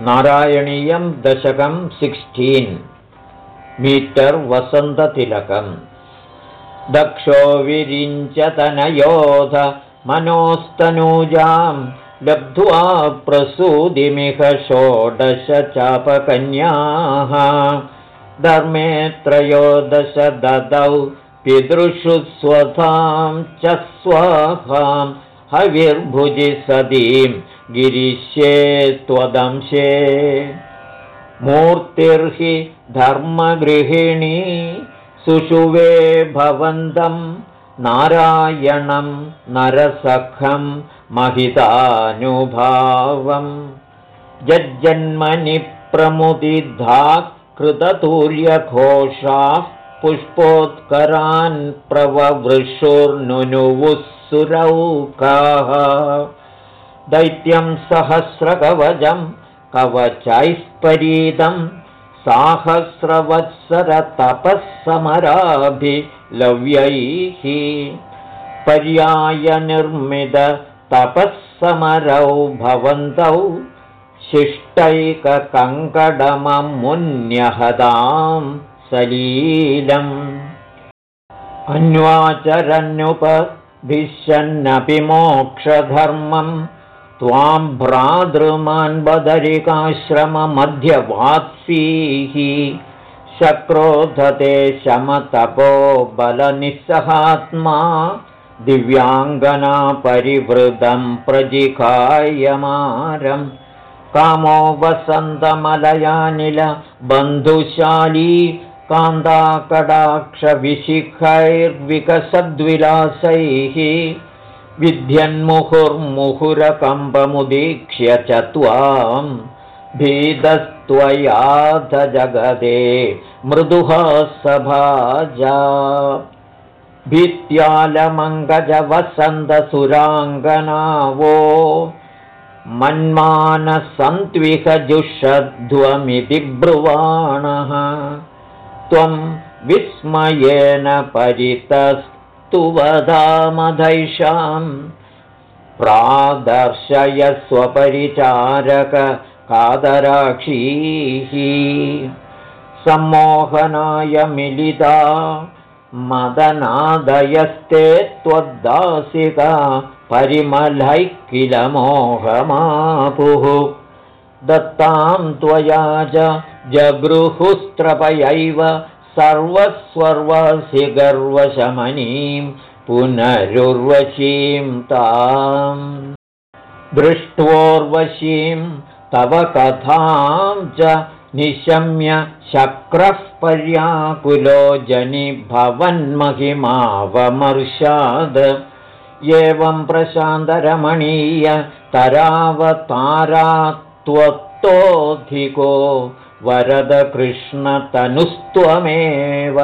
नारायणीयं दशकं sixteen metre वसन्ततिलकम्। दक्षो विरिञ्चतनयोध मनोस्तनूजां लब्ध्वा प्रसूदिमिह षोडशचापकन्याः। धर्मे त्रयोदश ददौ पितृषु स्वधां च स्वाहां हविर्भुजि सदीं गिरिष्ये त्वदंशे। मूर्तिर्हि धर्मगृहिणी सुषुवे भवन्तं नारायणं नरसखं महितानुभावम् जज्जन्मनि प्रमुदिधा कृततूर्यघोषाः पुष्पोत्करान् प्रववृषुर्नुनुवुःसुरौकाः दैत्यं सहस्रकवचं कवचैस्परीदम् साहस्रवत्सरतपःसमराभिलव्यैः। पर्यायनिर्मिततपःसमरौ भवन्तौ शिष्टैककङ्कडममुन्यहतां सलीलम्। अन्वाचरन्युपभिशन्नपि मोक्षधर्मम् त्वां भ्रातृमान्बदरिकाश्रममध्यवात्सीः शक्रोधते शमतपो बलनिस्सहात्मा दिव्याङ्गनापरिवृतं प्रजिकायमारं कामो वसन्तमलयानिल बन्धुशाली। कान्ताकडाक्षविशिखैर्विकसद्विलासैः विध्यन्मुहुर्मुहुरकम्पमुदीक्ष्य च त्वां भीतस्त्वयाथ जगदे मृदुहा सभाजा भित्यालमङ्गजवसन्तसुराङ्गनावो मन्मानसन्त्विहजुषध्वमिति ब्रुवाणः। त्वं विस्मयेन परितस् तु वदामधैषां प्रादर्शयस्वपरिचारककादराक्षीः सम्मोहनाय मिलिता मदनादयस्ते त्वद्दासिका परिमलैः किल मोहमापुः। दत्तां त्वया च जगृहुस्त्रपयैव सर्वस्वर्वसि गर्वशमनीं पुनरुर्वशीं ताम्। दृष्ट्वोर्वशीं तव कथां च निशम्य शक्रः पर्याकुलो जनि भवन्महिमावमर्शाद एवं प्रशान्तरमणीय तरावतारा त्वत्तोऽधिको वरदकृष्णतनुस्त्वमेव।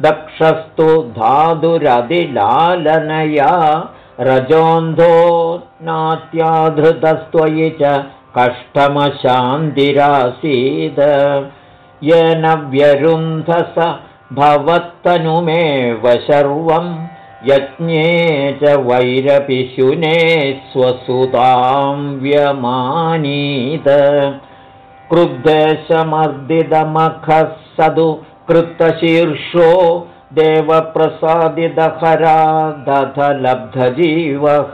दक्षस्तु धातुरधिलालनया रजोन्धो नात्याधृतस्त्वयि च कष्टमशान्तिरासीद। येन व्यरुन्धस भवत्तनुमेव सर्वं यज्ञे च वैरपिशुने स्वसुतां व्यमानीत क्रुद्धेशमर्दितमखः सदु कृतशीर्षो देवप्रसादितहरादधलब्धजीवः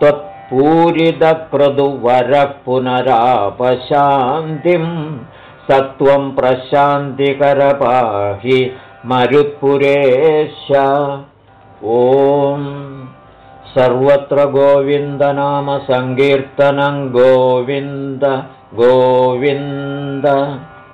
त्वत्पूरितक्रदुवरः पुनरापशान्तिं सत्वं प्रशान्तिकरपाहि मरुत्पुरेश। ॐ सर्वत्र गोविन्दनामसङ्कीर्तनं गोविन्द गोविन्द